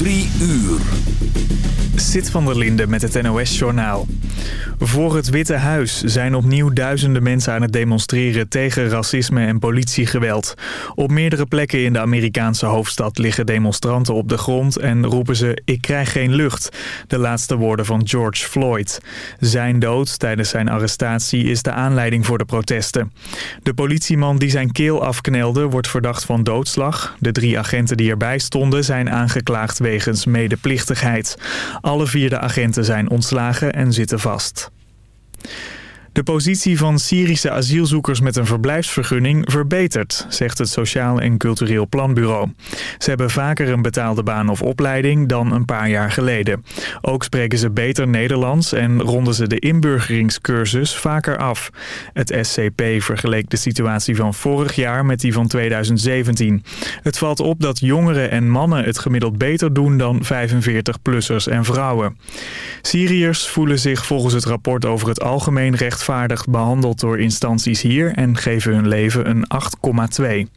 Drie uur. Zit van der Linde met het NOS-journaal. Voor het Witte Huis zijn opnieuw duizenden mensen aan het demonstreren tegen racisme en politiegeweld. Op meerdere plekken in de Amerikaanse hoofdstad liggen demonstranten op de grond en roepen ze ik krijg geen lucht. De laatste woorden van George Floyd. Zijn dood tijdens zijn arrestatie is de aanleiding voor de protesten. De politieman die zijn keel afknelde wordt verdacht van doodslag. De drie agenten die erbij stonden zijn aangeklaagd wegens medeplichtigheid. Alle vier de agenten zijn ontslagen en zitten vast. De positie van Syrische asielzoekers met een verblijfsvergunning verbetert, zegt het Sociaal en Cultureel Planbureau. Ze hebben vaker een betaalde baan of opleiding dan een paar jaar geleden. Ook spreken ze beter Nederlands en ronden ze de inburgeringscursus vaker af. Het SCP vergeleek de situatie van vorig jaar met die van 2017. Het valt op dat jongeren en mannen het gemiddeld beter doen dan 45-plussers en vrouwen. Syriërs voelen zich volgens het rapport over het algemeen recht rechtvaardig behandeld door instanties hier en geven hun leven een 8,2.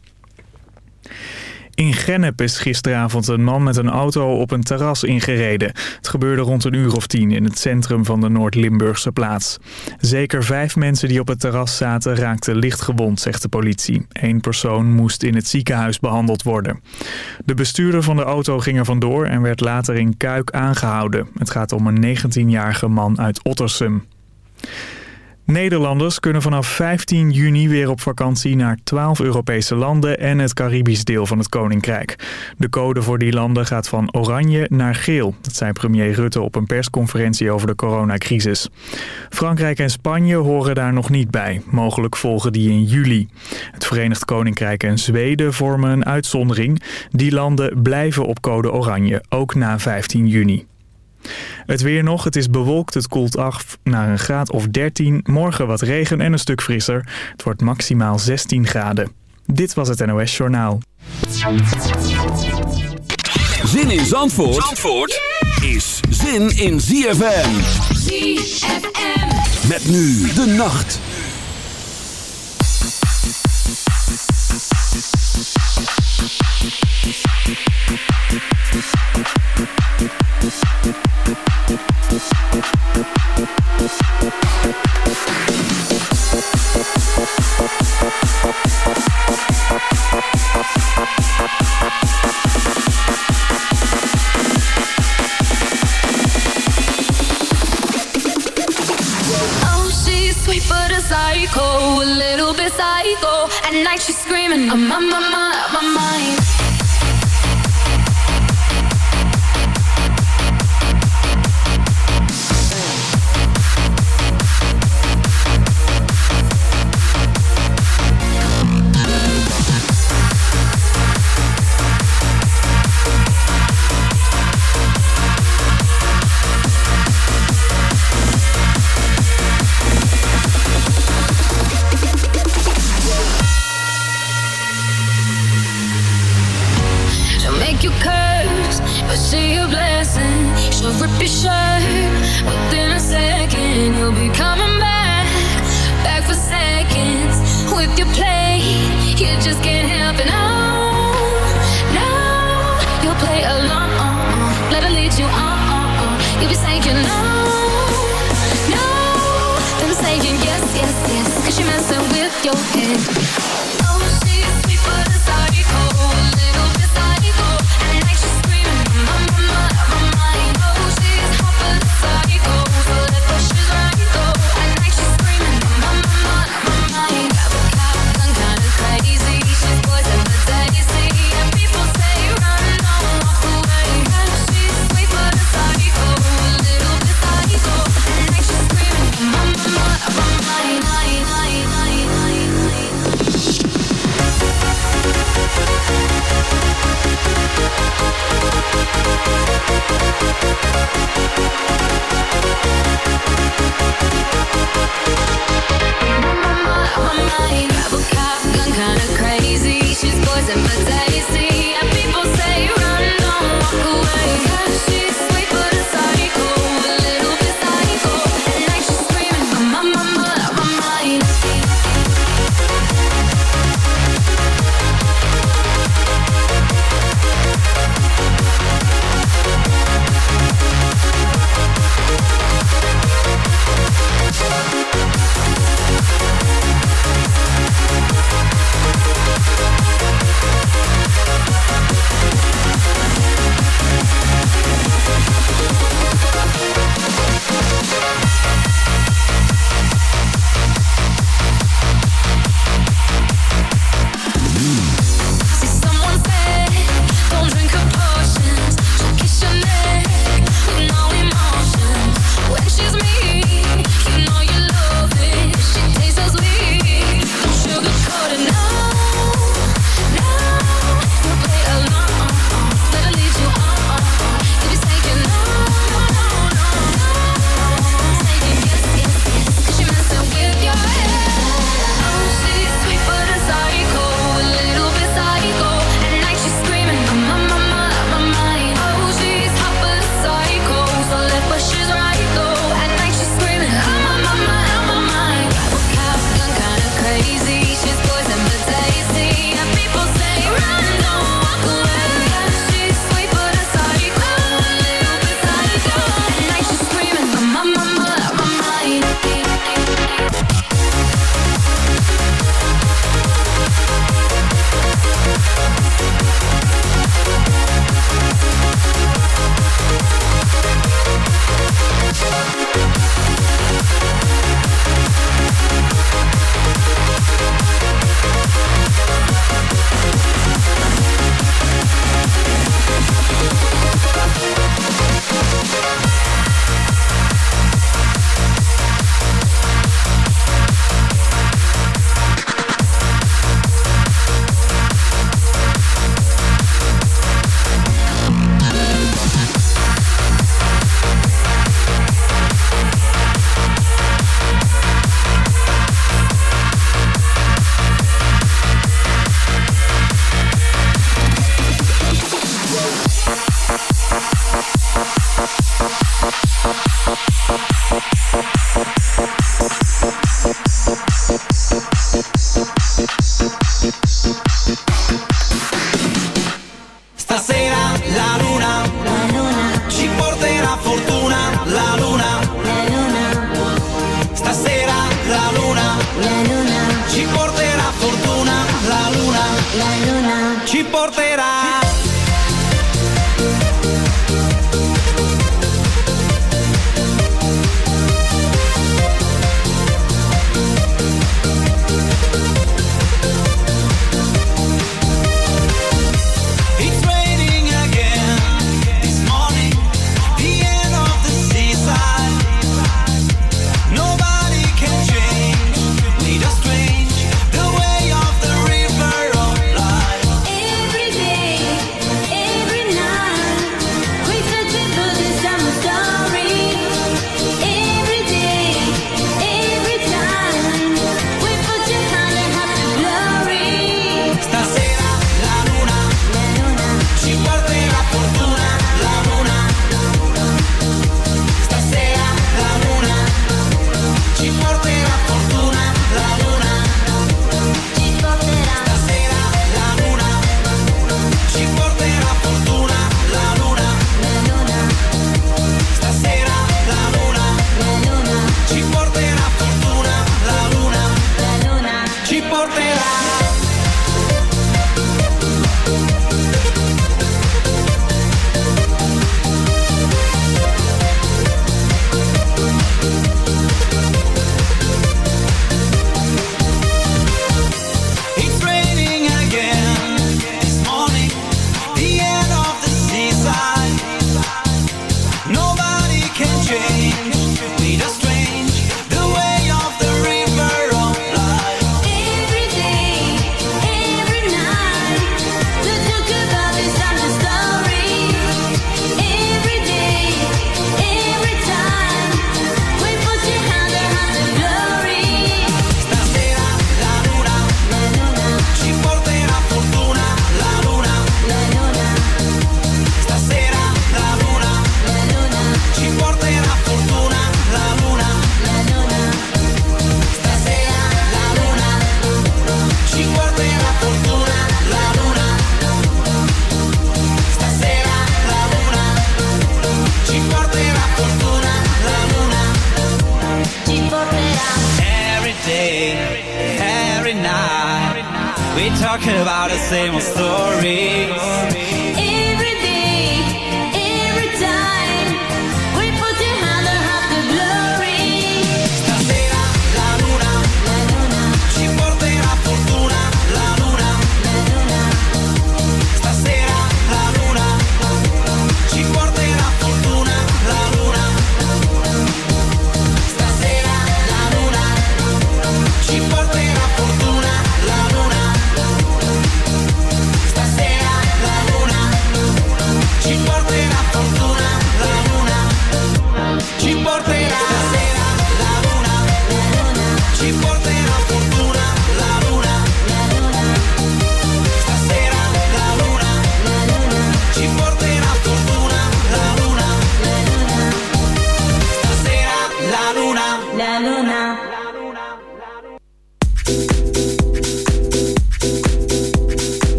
In Gennep is gisteravond een man met een auto op een terras ingereden. Het gebeurde rond een uur of tien in het centrum van de Noord-Limburgse plaats. Zeker vijf mensen die op het terras zaten raakten licht gewond, zegt de politie. Eén persoon moest in het ziekenhuis behandeld worden. De bestuurder van de auto ging er vandoor en werd later in Kuik aangehouden. Het gaat om een 19-jarige man uit Ottersum. Nederlanders kunnen vanaf 15 juni weer op vakantie naar 12 Europese landen en het Caribisch deel van het Koninkrijk. De code voor die landen gaat van oranje naar geel. Dat zei premier Rutte op een persconferentie over de coronacrisis. Frankrijk en Spanje horen daar nog niet bij. Mogelijk volgen die in juli. Het Verenigd Koninkrijk en Zweden vormen een uitzondering. Die landen blijven op code oranje, ook na 15 juni. Het weer nog, het is bewolkt, het koelt af naar een graad of 13. Morgen wat regen en een stuk frisser. Het wordt maximaal 16 graden. Dit was het NOS Journaal. Zin in Zandvoort, Zandvoort is zin in ZFM. ZFM. Met nu de nacht. Psycho, a little bit psycho. At night she's screaming, I'm on my, my, my mind. Your head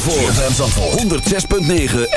Voor 106.9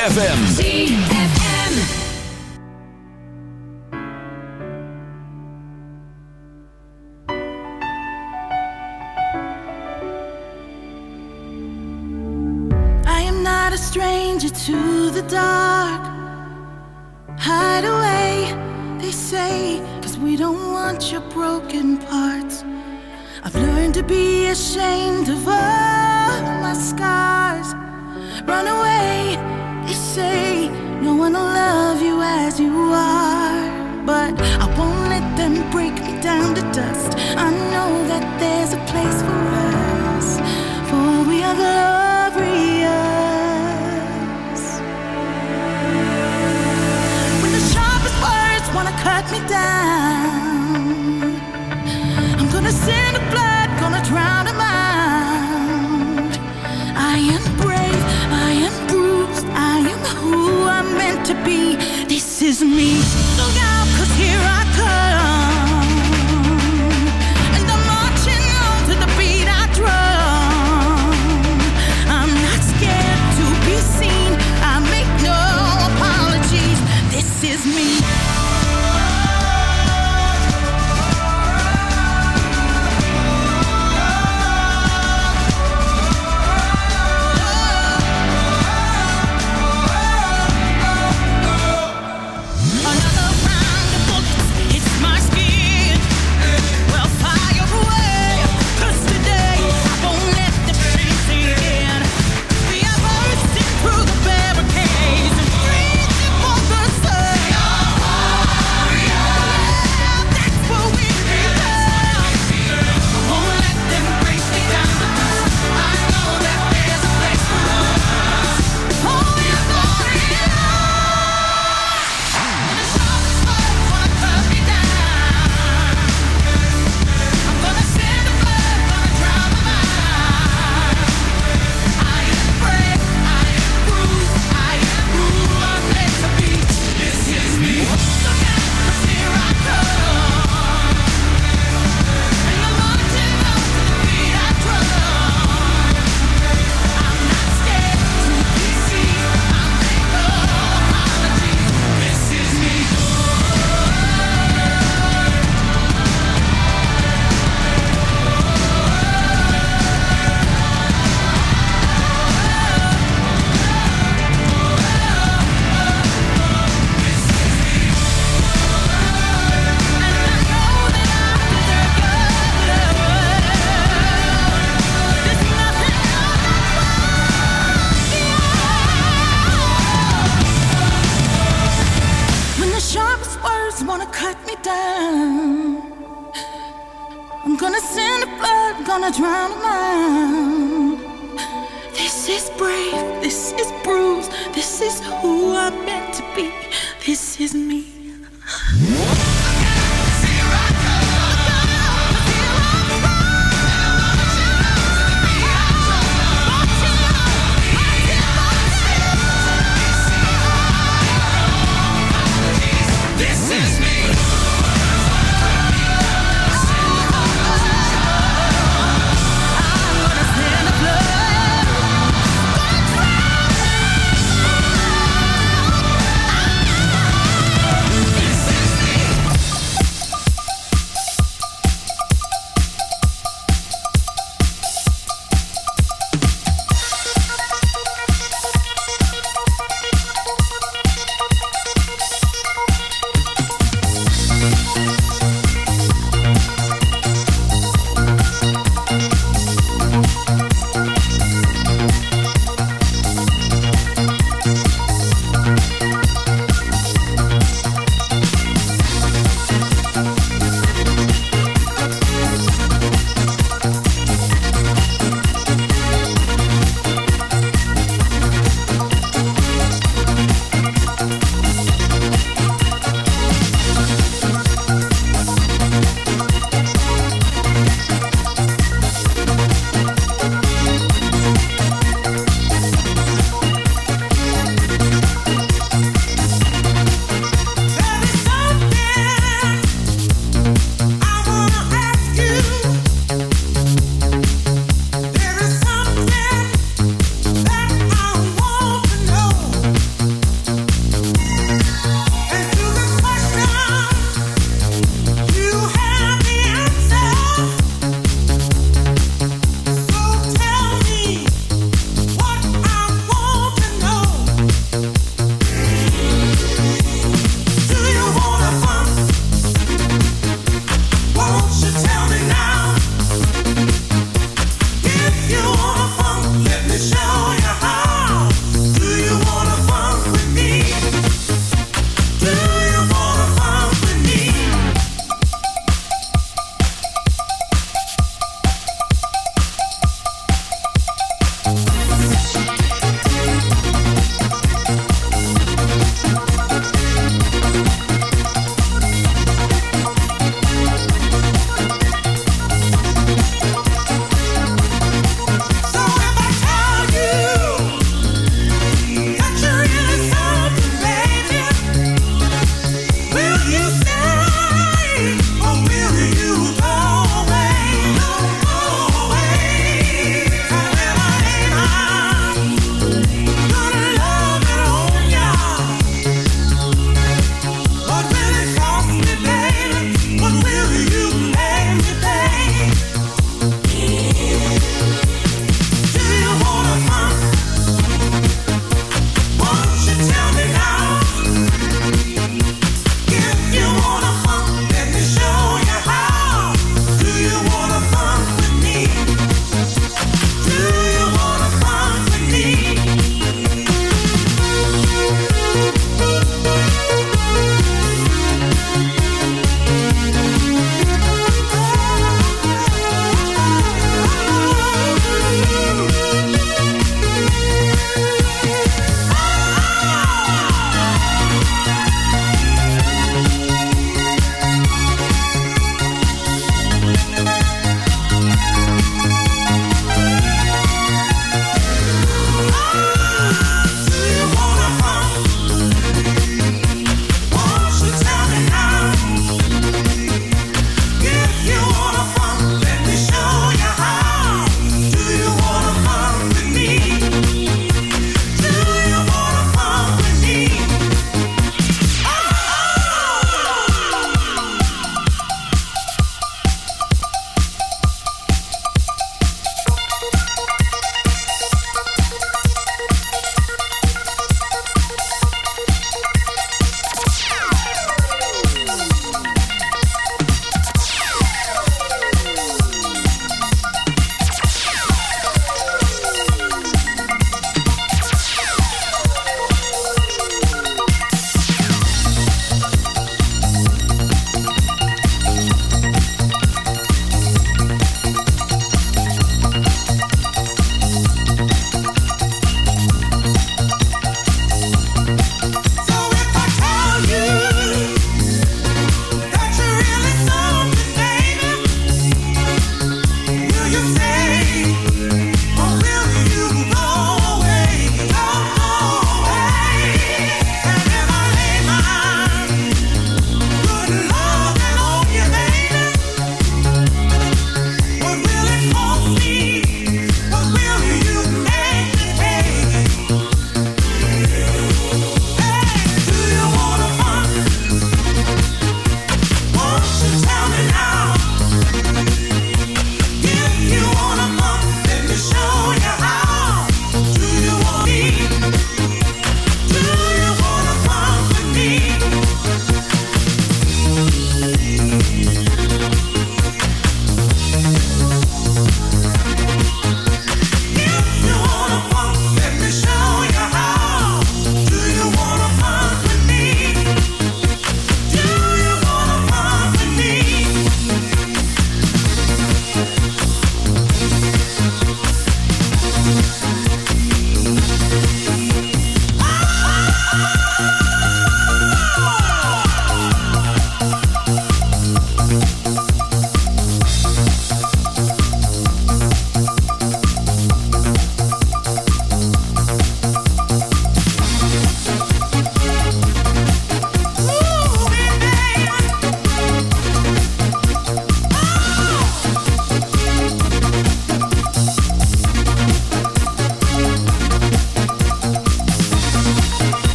is me.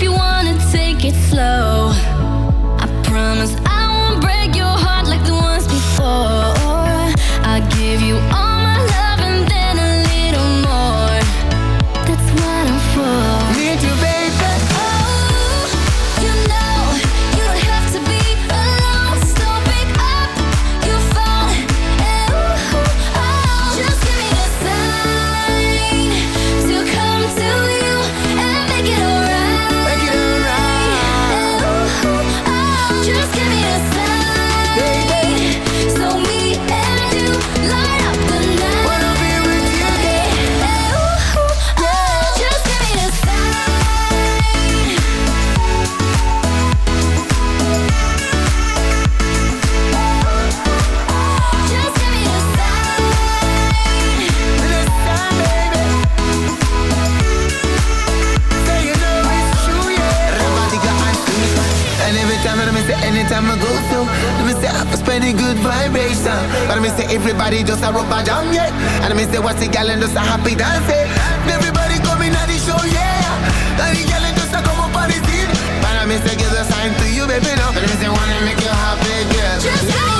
if you want Everybody just a rubber jam, yeah. And I mean, say, what's the gal and just a happy dance, yeah. Everybody coming at the show, yeah. And the gal and just a come up on the scene. But I mean, say, give a sign to you, baby, now. And I mean, say, wanna make you happy, girl. Just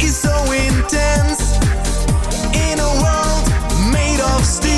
is so intense in a world made of steel.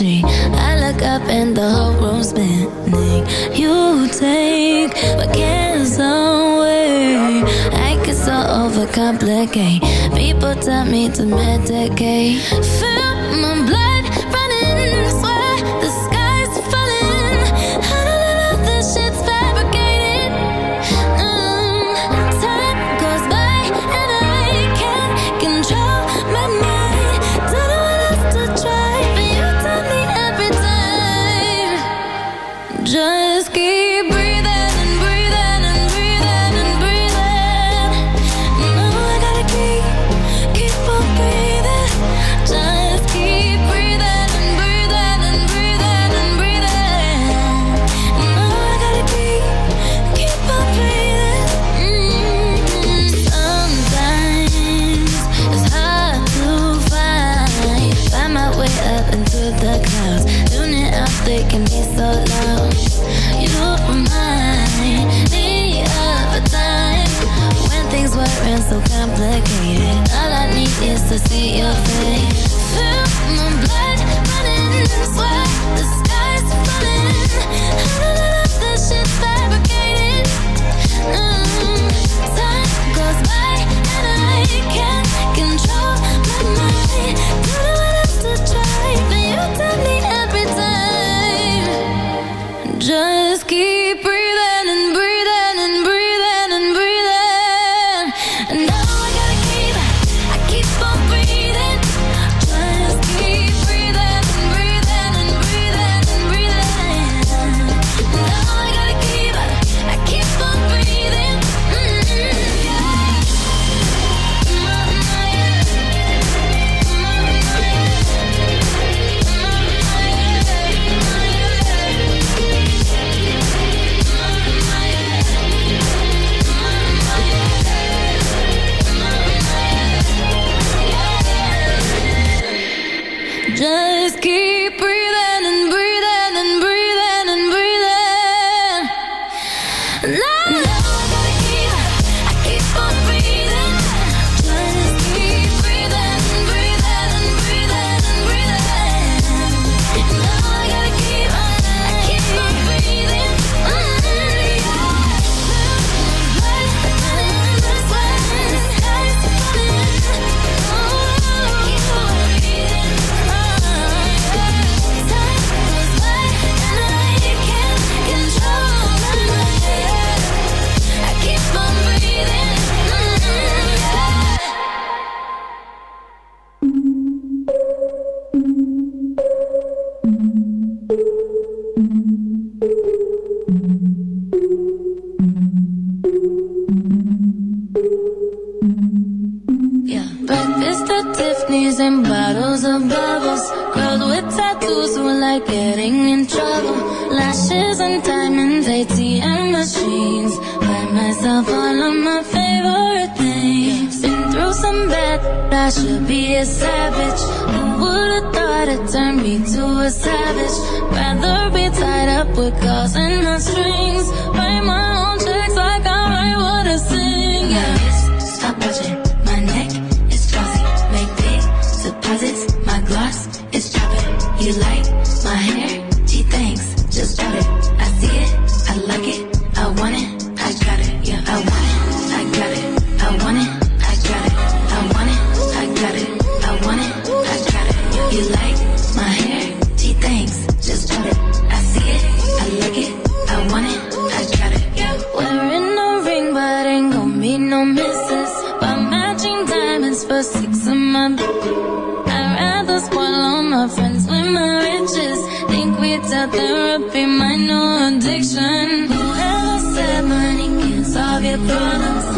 I look up and the whole room's spinning. You take my cares away. I get so overcomplicate. People tell me to medicate. it's a therapy, my new addiction. Whoever said money can't solve your problems.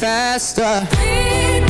faster.